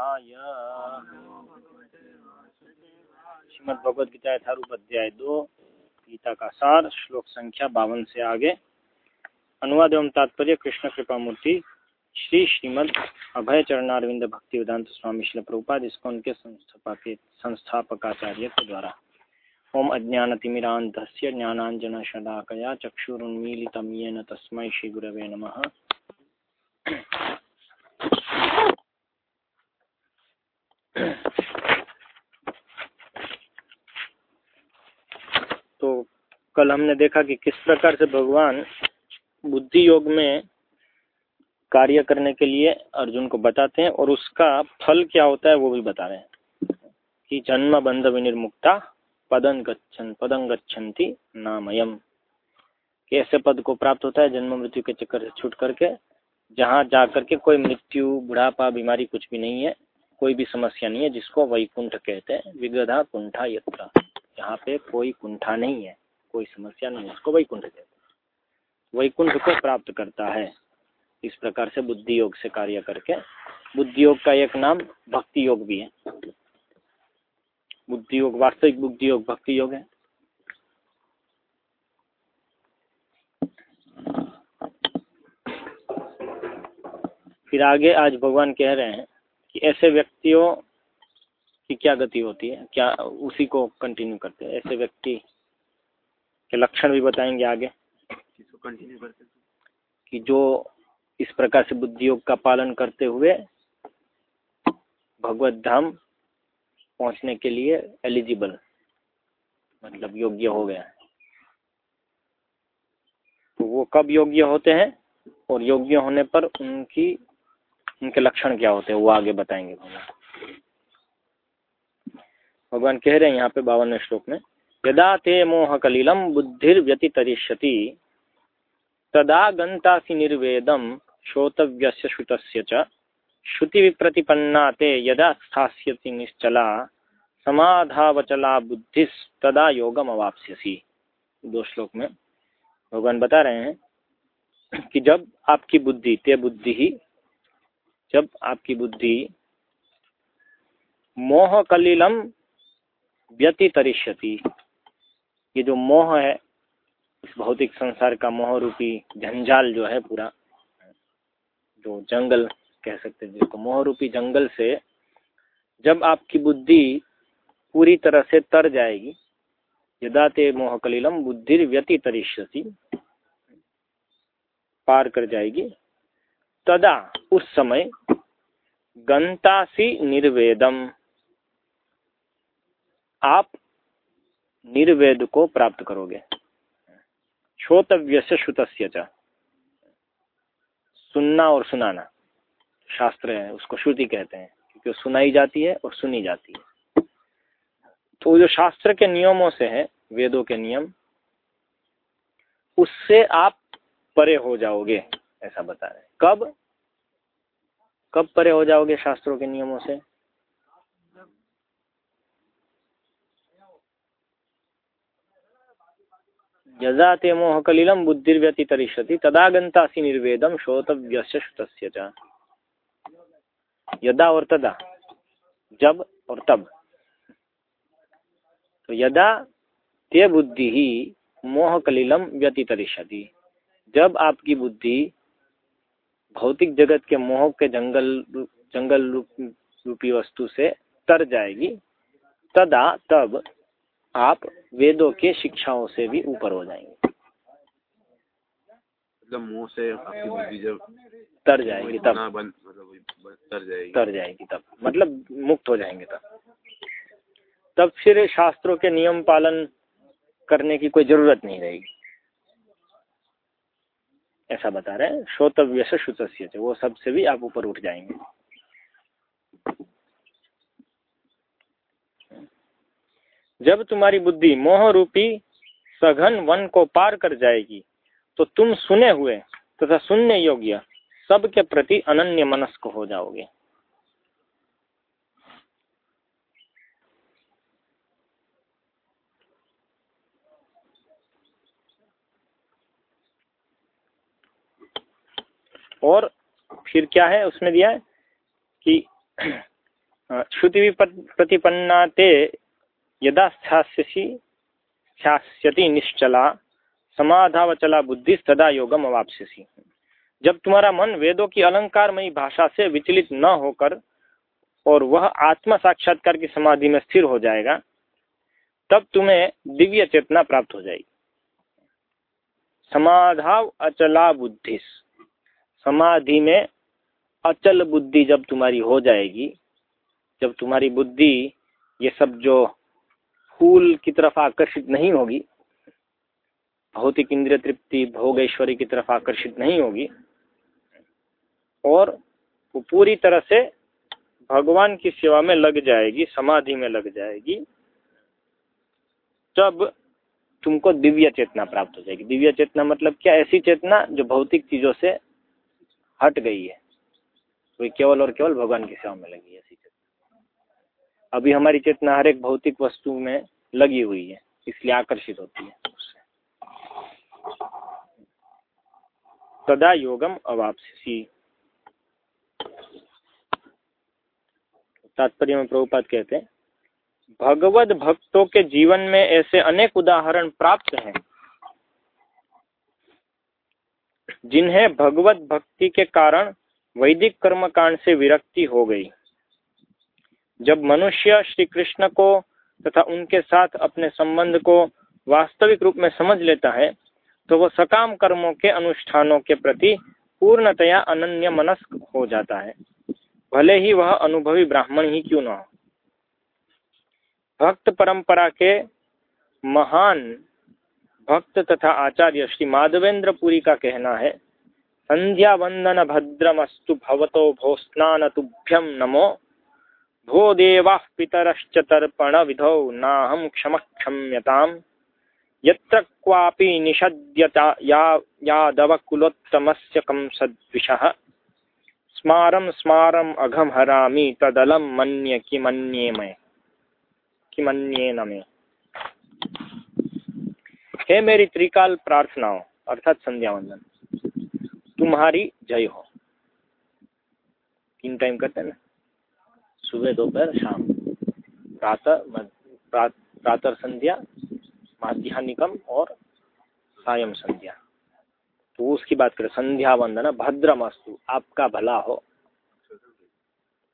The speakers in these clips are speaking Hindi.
वासुदेवाय श्रीमद गीता यथारूप अध्याय दो, गीता का सार, श्लोक संख्या बावन से आगे। अनुवाद एवं तात्पर्य, कृष्ण कृपा मूर्ति श्री श्रीमद अभय चरणारविंद भक्ति वेदांत स्वामी श्री प्रभुपाद इसको उनके संस्थापक, संस्थापकाचार्य के द्वारा। ओम अज्ञानतिमिरान्धस्य ज्ञानाञ्जनशलाकया चक्षुरुन्मीलितं येन तस्मै श्रीगुरवे नमः। तो कल हमने देखा कि किस प्रकार से भगवान बुद्धि योग में कार्य करने के लिए अर्जुन को बताते हैं और उसका फल क्या होता है वो भी बता रहे हैं कि जन्म बंध विनिर्मुक्ता पदन गच्छन, पदं गच्छन्ति नामयम। ऐसे पद को प्राप्त होता है? जन्म, मृत्यु के चक्कर से छूट करके, जहाँ जा करके कोई मृत्यु, बुढ़ापा, बीमारी कुछ भी नहीं है। कोई भी समस्या नहीं है, जिसको वैकुंठ कहते हैं, विगधा कुंठा यत्र। यहाँ पे कोई कुंठा नहीं है, कोई समस्या नहीं है उसको वैकुंठ कहते हैं। वैकुंठ को प्राप्त करता है। इस प्रकार से बुद्धि योग से कार्य करके, बुद्धि योग का एक नाम भक्ति योग भी है। बुद्धि योग, वास्तविक बुद्धि योग, भक्ति योग है। फिर आगे आज भगवान कह रहे हैं कि ऐसे व्यक्तियों की क्या गति होती है? क्या उसी को कंटिन्यू करते हैं? ऐसे व्यक्ति के लक्षण भी बताएँगे आगे। कंटिन्यू करते कि जो इस प्रकार से बुद्धि योग का पालन करते हुए भगवत धाम पहुँचने के लिए एलिजिबल मतलब योग्य हो गया। तो वो कब योग्य होते हैं? और योग्य होने पर उनकी उनके लक्षण क्या होते हैं, वो आगे बताएँगे भगवान। भगवान कह रहे हैं यहाँ पे बावनवें श्लोक में, यदा ते मोह कलिलम बुद्धिर व्यतितरिष्यति तदा गंतासी निर्वेदम श्रोतव्य श्रुत श्रुति विप्रतिपन्ना ते यदा स्थास्यति निश्चला, समाधावचला बुद्धिस तदा योगम अवाप्स्यसी दो श्लोक में भगवान बता रहे हैं कि जब आपकी बुद्धि, ते बुद्धि ही जब आपकी बुद्धि मोह कलिलम व्यतितरिष्यति। ये जो मोह है, इस भौतिक संसार का मोह रूपी झंझाल जो है पूरा, जो जंगल कह सकते हैं जिसको मोह रूपी जंगल से जब आपकी बुद्धि पूरी तरह से तर जाएगी यदा ते मोह कलिलम बुद्धि व्यतितरिष्यति पार कर जाएगी तदा उस समय गंतासी निर्वेदम। आप निर्वेद को प्राप्त करोगे। श्रोतव्य से श्रुत सुनना और सुनाना। शास्त्र है, उसको श्रुति कहते हैं, क्योंकि सुनाई जाती है और सुनी जाती है। तो जो शास्त्र के नियमों से है, वेदों के नियम, उससे आप परे हो जाओगे, ऐसा बता रहे कब? कब परे हो जाओगे शास्त्रों के नियमों से? यदा ते मोह कलिलम बुद्धिर्व्यति तरिष्यति तदा गंतासी निर्वेदम श्रोतव्य श्रुत यदा और तदा, जब और तब। तो यदा ते बुद्धि ही मोह कलिलम व्यतितरिष्यति, जब आपकी बुद्धि भौतिक जगत के मोह के जंगल जंगल रूप रूपी वस्तु से तर जाएगी। तदा तब आप वेदों के शिक्षाओं से भी ऊपर हो जाएँगे। मतलब मुँह से आपकी बुद्धि जब तर जाएगी तब। मतलब तर जाएगी। तर जाएगी तब। मतलब मुक्त हो जाएँगे तब। तब फिर शास्त्रों के नियम पालन करने की कोई ज़रूरत नहीं रहेगी। ऐसा बता रहे हैं, श्रोतव्य से श्रुत वो सबसे भी आप ऊपर उठ जाएँगे। जब तुम्हारी बुद्धि मोह रूपी सघन वन को पार कर जाएगी तो तुम सुने हुए तथा सुनने योग्य सबके प्रति अनन्य मनस्क हो जाओगे। और फिर क्या है, उसमें दिया है कि श्रुति प्रतिपन्ना ते यदा स्थास्यसी स्थास्यति निश्चला, समाधावचला बुद्धि सदा योगम अवापस्यसी। जब तुम्हारा मन वेदों की अलंकारमयी भाषा से विचलित न होकर और वह आत्म साक्षात्कार की समाधि में स्थिर हो जाएगा, तब तुम्हें दिव्य चेतना प्राप्त हो जाएगी। समाधाव अचला बुद्धि समाधि में अचल बुद्धि जब तुम्हारी हो जाएगी, जब तुम्हारी बुद्धि ये सब जो फूल की तरफ़ आकर्षित नहीं होगी, भौतिक इंद्रिय तृप्ति भोग ऐश्वर्य की तरफ़ आकर्षित नहीं होगी, और वो पूरी तरह से भगवान की सेवा में लग जाएगी, समाधि में लग जाएगी, तब तुमको दिव्य चेतना प्राप्त हो जाएगी। दिव्य चेतना मतलब क्या? ऐसी चेतना जो भौतिक चीज़ों से हट गई है। कोई केवल और केवल भगवान की सेवा में लगी है, ऐसी चेतना। अभी हमारी चेतना हर एक भौतिक वस्तु में लगी हुई है, इसलिए आकर्षित होती है सदा योगम अवापसी तात्पर्य में प्रभुपात कहते हैं भगवत भक्तों के जीवन में ऐसे अनेक उदाहरण प्राप्त हैं। जिन्हें भगवत भक्ति के कारण वैदिक कर्मकांड से विरक्ति हो गई। जब मनुष्य श्री कृष्ण को तथा उनके साथ अपने संबंध को वास्तविक रूप में समझ लेता है तो वह सकाम कर्मों के अनुष्ठानों के प्रति पूर्णतया अनन्य मनस्क हो जाता है। भले ही वह अनुभवी ब्राह्मण ही क्यों न हो। भक्त परंपरा के महान भक्त तथा आचार्य श्री माधवेंद्र पुरी का कहना है, संध्या वंदन भद्रमस्तु भवतो भो स्नान तुभ्यम नमो। भो देवा पितरश्च तर्पण विधौ नाहम क्षम क्षम्यताम यत्र क्वापि निषद्यता या यादवकुलोत्तमस्य कंसद्विषः। स्मारम स्मारम अघम हरामी तदलम मन्य किमन्ये में न में। हे मेरी त्रिकाल प्रार्थनाओं अर्थात संध्या वंदन। तुम्हारी जय हो। तीन टाइम करते हैं ना? सुबह दोपहर शाम। प्रातः प्रातः संध्या माध्यानिकम और सायम संध्या। तो उसकी बात करें संध्या वंदना भद्रम अस्तु आपका भला हो।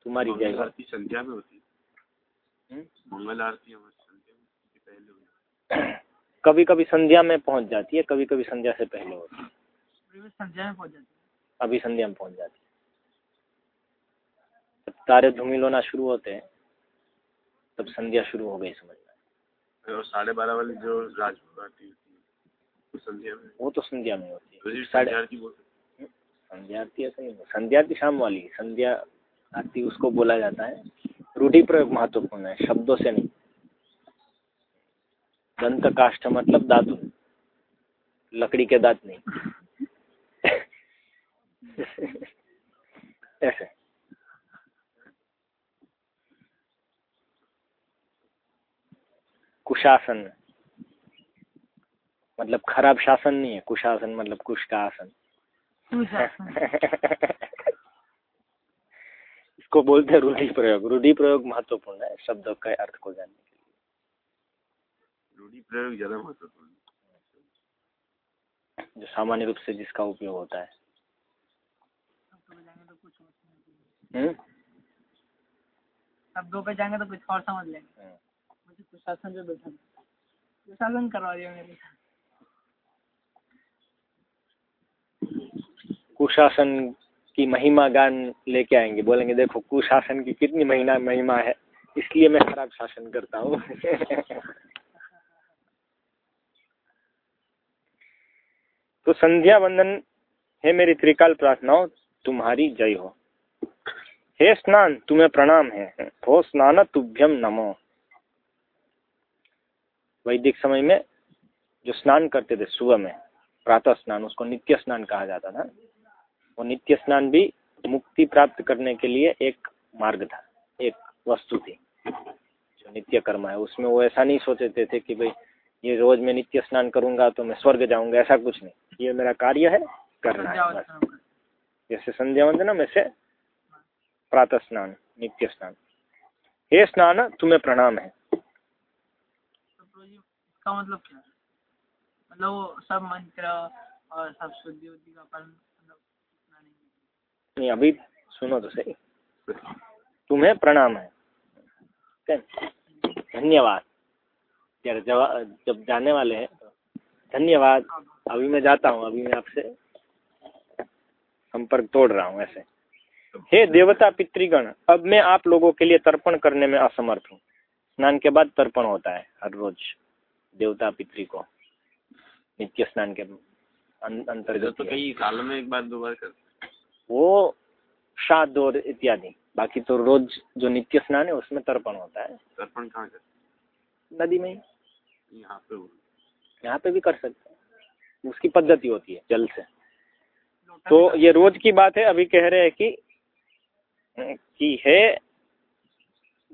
तुम्हारी जय आरती संध्या में होती है? मंगल आरती कभी कभी संध्या में पहुँच जाती है कभी कभी संध्या से पहले होती है। संध्या में पहुँच जाती है। अभी संध्या में पहुँच जाती है। तारे धूमिल होना शुरू होते हैं तब संध्या शुरू हो गई समझना और साढ़े बारह वाली जो संध्या में वो तो संध्या में होती है। संध्या आरती ऐसा नहीं संध्या आरती शाम वाली संध्या आरती उसको बोला जाता है। रूढ़ी प्रयोग महत्वपूर्ण है शब्दों से नहीं। दंत काष्ठ मतलब दातु। लकड़ी के दांत नहीं। ऐसे। कुशासन। मतलब खराब शासन नहीं है। कुशासन मतलब कुश का आसन इसको बोलते हैं रूढ़ी प्रयोग रूढ़ी प्रयोग महत्वपूर्ण है। शब्दों के अर्थ को जानने के प्रयोग ज़्यादा महत्वपूर्ण जो सामान्य रूप से जिसका उपयोग होता है। हम्म? अब दो पे जाएँगे तो कुछ और समझ लेंगे। हाँ। मुझे कुशासन जो बैठा कुशासन करवा दिया मेरे साथ कुशासन की महिमा गान लेके आएँगे। बोलेंगे देखो कुशासन की कितनी महीना महिमा है इसलिए मैं खराब शासन करता हूँ। तो संध्या वंदन, है मेरी त्रिकाल प्रार्थनाओं, तुम्हारी जय हो। हे स्नान, तुम्हें प्रणाम है। हो स्नान तुभ्यम नमो। वैदिक समय में जो स्नान करते थे सुबह में, प्रातः स्नान, उसको नित्य स्नान कहा जाता था। वो नित्य स्नान भी मुक्ति प्राप्त करने के लिए एक मार्ग था, एक वस्तु थी, जो नित्य कर्म है। उसमें वो ऐसा नहीं सोचते थे कि भाई, ये रोज मैं नित्य स्नान करूँगा तो मैं स्वर्ग जाऊँगा, ऐसा कुछ नहीं। ये मेरा कार्य है करना है जैसे संध्या वंदना में से प्रातः स्नान नित्य स्नान हे स्नान तुम्हें प्रणाम है। तो इसका मतलब क्या है? मतलब सब मंत्र और सब शुद्धि उद्धि का पालन मतलब नहीं अभी सुनो तो सही। तुम्हें प्रणाम है? धन्यवाद। जब जब जाने वाले हैं धन्यवाद। अभी मैं जाता हूँ अभी मैं आपसे संपर्क तोड़ रहा हूँ ऐसे। हे देवता पितृगण अब मैं आप लोगों के लिए तर्पण करने में असमर्थ हूँ। स्नान के बाद तर्पण होता है हर रोज देवता पितृ को। नित्य स्नान के अंतर्गत तो कई साल में एक बार दो बार करते वो श्राद्ध और इत्यादि बाकी तो रोज जो नित्य स्नान है उसमें तर्पण होता है। तर्पण कहाँ करते नदी में यहाँ पे। यहाँ पे भी कर सकते हैं। उसकी पद्धति होती है जल से। तो ये रोज की बात है अभी कह रहे हैं कि कि है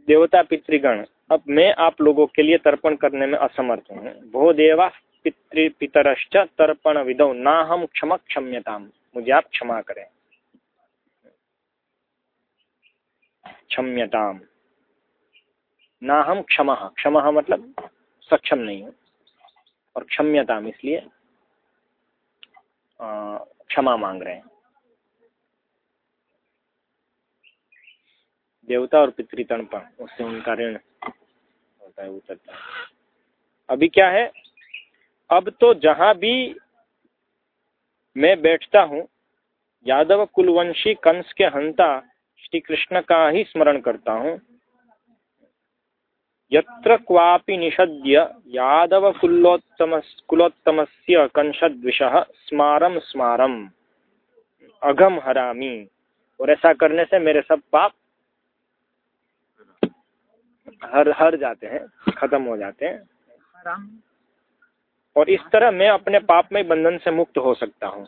देवता पितृगण। अब मैं आप लोगों के लिए तर्पण करने में असमर्थ हूँ। भो देवा पितृ पितरश्च तर्पण विदो ना हम क्षमा क्षम्यताम मुझे आप क्षमा करें। क्षम्यताम। ना हम क्षमा। क्षमा मतलब सक्षम नहीं हूँ। और क्षम्यताम इसलिए क्षमा मांग रहे हैं। देवता और पितृतर्पण उससे उनका ऋण होता है, उतरता है। अभी क्या है? अब तो जहाँ भी मैं बैठता हूँ, यादव कुलवंशी कंस के हंता श्री कृष्ण का ही स्मरण करता हूँ। यत्र क्वापि निषद्य यादव कुलोत्तम कुलोत्तमस्य कंसद्विषः स्मारम। स्मारम अघम हरामी। और ऐसा करने से मेरे सब पाप हर हर जाते हैं खत्म हो जाते हैं। और इस तरह मैं अपने पाप में बंधन से मुक्त हो सकता हूँ।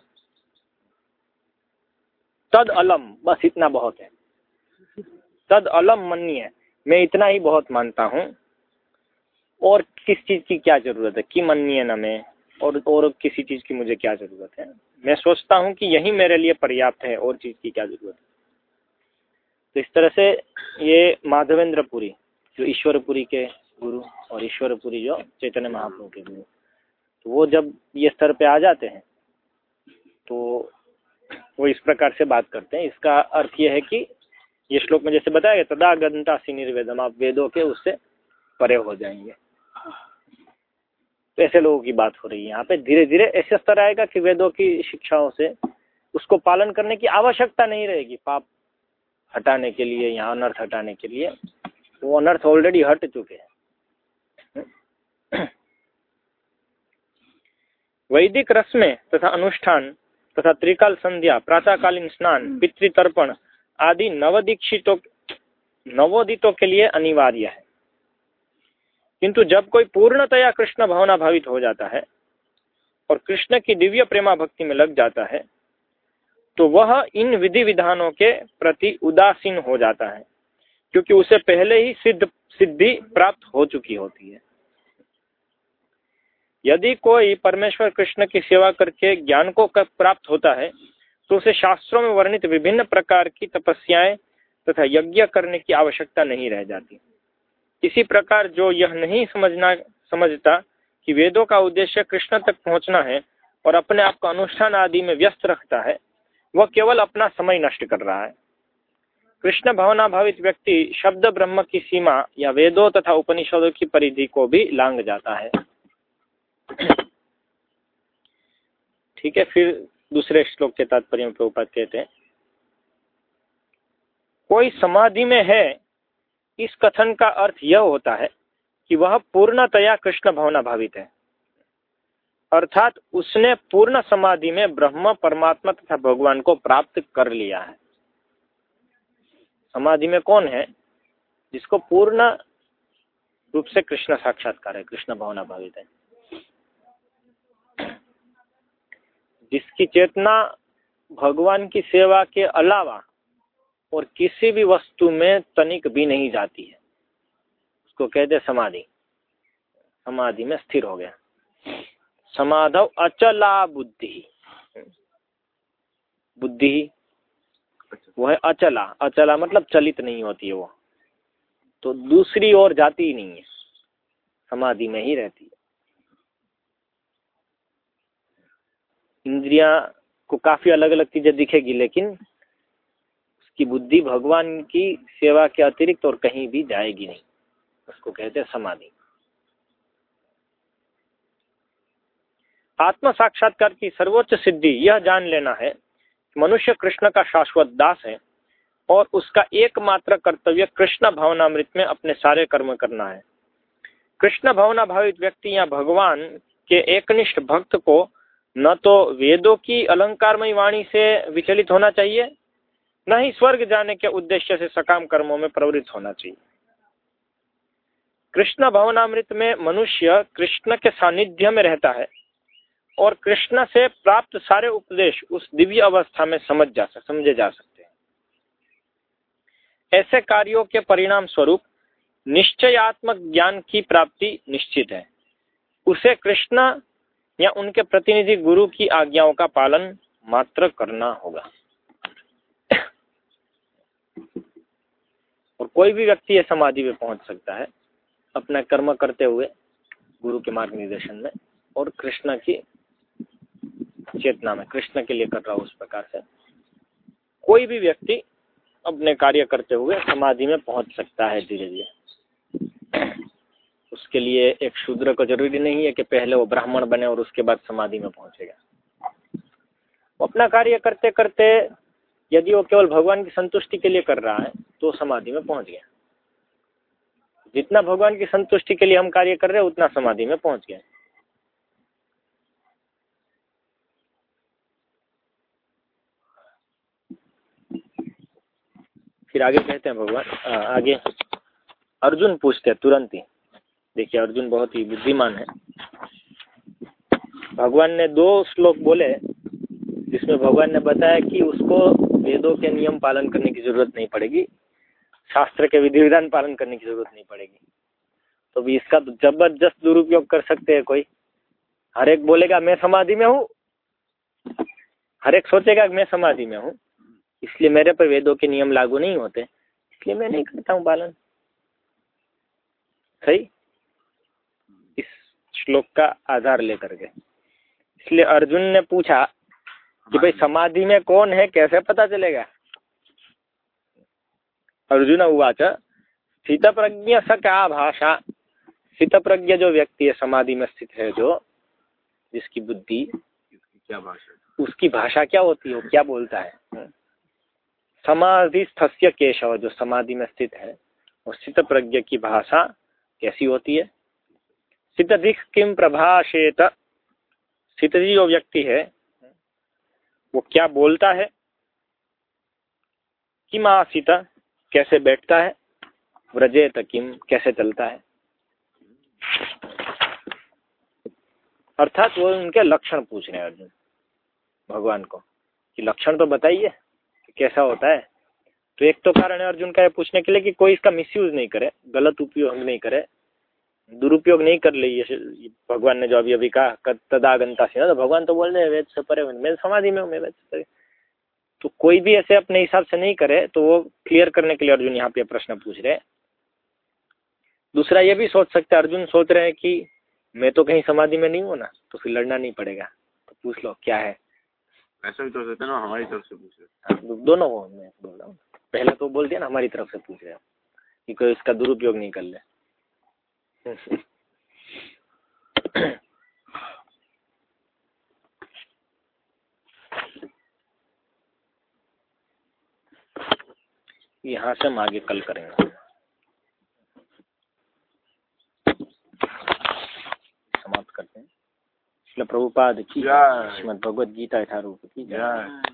तद अलम बस इतना बहुत है। तद अलम मन्य मैं इतना ही बहुत मानता हूँ। और किस चीज़ की क्या ज़रूरत है? कि मन्य न मैं? और और किसी चीज़ की मुझे क्या ज़रूरत है? मैं सोचता हूँ कि यही मेरे लिए पर्याप्त है और चीज़ की क्या ज़रूरत है। तो इस तरह से ये माधवेंद्रपुरी, जो ईश्वरपुरी के गुरु और ईश्वरपुरी जो चैतन्य महाप्रभु के गुरु तो वो जब ये स्तर पे आ जाते हैं तो वो इस प्रकार से बात करते हैं। इसका अर्थ ये है कि ये श्लोक में जैसे बताया गया, तदा गंता सी निर्वेदम। आप वेदों के उससे परे हो जाएँगे। तो ऐसे लोगों की बात हो रही है यहाँ पे। धीरे धीरे ऐसे स्तर आएगा कि वेदों की शिक्षाओं से उसको पालन करने की आवश्यकता नहीं रहेगी। पाप हटाने के लिए या अनर्थ हटाने के लिए, वो अनर्थ ऑलरेडी हट चुके हैं। वैदिक रस्में तथा अनुष्ठान तथा त्रिकाल संध्या, प्रातःकालीन स्नान, पितृतर्पण आदि नवदीक्षितों नवोदितों के लिए अनिवार्य है। किंतु जब कोई पूर्णतया कृष्ण भावना भावित हो जाता है और कृष्ण की दिव्य प्रेमा भक्ति में लग जाता है तो वह इन विधि विधानों के प्रति उदासीन हो जाता है, क्योंकि उसे पहले ही सिद्ध, सिद्धि प्राप्त हो चुकी होती है। यदि कोई परमेश्वर कृष्ण की सेवा करके ज्ञान को क- प्राप्त होता है तो उसे शास्त्रों में वर्णित विभिन्न प्रकार की तपस्याएँ तथा यज्ञ करने की आवश्यकता नहीं रह जाती। इसी प्रकार जो यह नहीं समझना, समझता कि वेदों का उद्देश्य कृष्ण तक पहुँचना है और अपने आप को अनुष्ठान आदि में व्यस्त रखता है, वह केवल अपना समय नष्ट कर रहा है। कृष्ण भावना भावित व्यक्ति शब्द ब्रह्म की सीमा या वेदों तथा उपनिषदों की परिधि को भी लांग जाता है। ठीक है, फिर दूसरे श्लोक के तात्पर्य में प्रभुपाद कहते हैं, कोई समाधि में है, इस कथन का अर्थ यह होता है कि वह पूर्णतया कृष्ण भावना भावित है। अर्थात उसने पूर्ण समाधि में ब्रह्म, परमात्मा तथा भगवान को प्राप्त कर लिया है। समाधि में कौन है, जिसको पूर्ण रूप से कृष्ण साक्षात्कार है, कृष्ण भावना भावित है? जिसकी चेतना भगवान की सेवा के अलावा और किसी भी वस्तु में तनिक भी नहीं जाती है। उसको कहते समाधि। समाधि में स्थिर हो गया। समाधव अचला बुद्धि। बुद्धि वो है अचला। अचला मतलब चलित नहीं होती है वो। तो दूसरी ओर जाती ही नहीं है। समाधि में ही रहती है। इंद्रिया को काफ़ी अलग अलग चीज़ें दिखेगी, लेकिन उसकी बुद्धि भगवान की सेवा के अतिरिक्त और कहीं भी जाएगी नहीं। उसको कहते हैं समाधि। आत्म साक्षात्कार की सर्वोच्च सिद्धि यह जान लेना है मनुष्य कृष्ण का शाश्वत दास है और उसका एकमात्र कर्तव्य कृष्ण भावनामृत में अपने सारे कर्म करना है। कृष्ण भावना भावित व्यक्ति या भगवान के एकनिष्ठ भक्त को न तो वेदों की अलंकारमयी वाणी से विचलित होना चाहिए, न ही स्वर्ग जाने के उद्देश्य से सकाम कर्मों में प्रवृत्त होना चाहिए। कृष्ण भवनामृत में मनुष्य कृष्ण के सानिध्य में रहता है और कृष्ण से प्राप्त सारे उपदेश उस दिव्य अवस्था में समझ जा सक, समझे जा सकते हैं। ऐसे कार्यों के परिणाम स्वरूप निश्चयात्मक ज्ञान की प्राप्ति निश्चित है। उसे कृष्ण या उनके प्रतिनिधि गुरु की आज्ञाओं का पालन मात्र करना होगा। और कोई भी व्यक्ति यह समाधि में पहुँच सकता है, अपना कर्म करते हुए गुरु के मार्ग निर्देशन में और कृष्ण की चेतना में, कृष्ण के लिए कर रहा हूँ उस प्रकार से। कोई भी व्यक्ति अपने कार्य करते हुए समाधि में पहुँच सकता है धीरे धीरे उसके लिए एक शूद्र को ज़रूरी नहीं है कि पहले वो ब्राह्मण बने और उसके बाद समाधि में पहुंचेगा। वो अपना कार्य करते करते यदि वो केवल भगवान की संतुष्टि के लिए कर रहा है तो समाधि में पहुँच गया। जितना भगवान की संतुष्टि के लिए हम कार्य कर रहे हैं, उतना समाधि में पहुँच गए फिर आगे कहते हैं भगवान आगे अर्जुन पूछते हैं तुरंत ही। देखिए, अर्जुन बहुत ही बुद्धिमान है। भगवान ने दो श्लोक बोले, जिसमें भगवान ने बताया कि उसको वेदों के नियम पालन करने की ज़रूरत नहीं पड़ेगी, शास्त्र के विधि विधान पालन करने की ज़रूरत नहीं पड़ेगी। तो भी इसका तो ज़बरदस्त दुरुपयोग कर सकते हैं कोई। हर एक बोलेगा, मैं समाधि में हूँ। हर एक सोचेगा, मैं समाधि में हूँ। इसलिए मेरे पर वेदों के नियम लागू नहीं होते। इसलिए मैं नहीं करता हूँ पालन। सही? श्लोक का आधार लेकर के। इसलिए अर्जुन ने पूछा कि भाई समाधि में कौन है? कैसे पता चलेगा? अर्जुन उवाच स्थित प्रज्ञ स क्या भाषा। स्थित प्रज्ञ जो व्यक्ति है समाधि में स्थित है जो जिसकी बुद्धि क्या भाषा उसकी भाषा क्या होती है? वो क्या बोलता है? समाधि स्थस्य केशव जो समाधि में स्थित है और स्थित प्रज्ञ की भाषा कैसी होती है? दिख किम प्रभाषेत? स्थित जो व्यक्ति है, वो क्या बोलता है? किम आसित? कैसे बैठता है? व्रजेत किम कैसे चलता है? अर्थात वो उनके लक्षण पूछ रहे हैं अर्जुन, भगवान को, कि लक्षण तो बताइए कैसा होता है? तो एक तो कारण है अर्जुन का ये पूछने के लिए कि कोई इसका मिसयूज नहीं करे, गलत उपयोग नहीं करे दुरुपयोग नहीं कर ले ये भगवान ने जो अभी अभी कहा तदागंता से। ना तो भगवान तो बोल रहे वेद से परे मैं समाधि में हूँ मैं वेद से परे। तो कोई भी ऐसे अपने हिसाब से नहीं करे तो वो क्लियर करने के लिए अर्जुन यहाँ पे प्रश्न पूछ रहे दूसरा ये भी सोच सकते अर्जुन सोच रहे हैं कि मैं तो कहीं समाधि में नहीं हूँ ना तो फिर लड़ना नहीं पड़ेगा। तो पूछ लो क्या है? ऐसा भी तो सोचते ना हमारी तरफ़ से पूछ रहे दोनों को मैं बोल रहा हूँ। पहले तो बोल दिया ना हमारी तरफ़ से पूछ रहे हो कि कोई इसका दुरुपयोग नहीं कर ले। यहाँ से हम आगे कल करेंगे। समाप्त करते हैं। प्रभुपाद की श्रीमद भगवद गीता यथारूप की जय।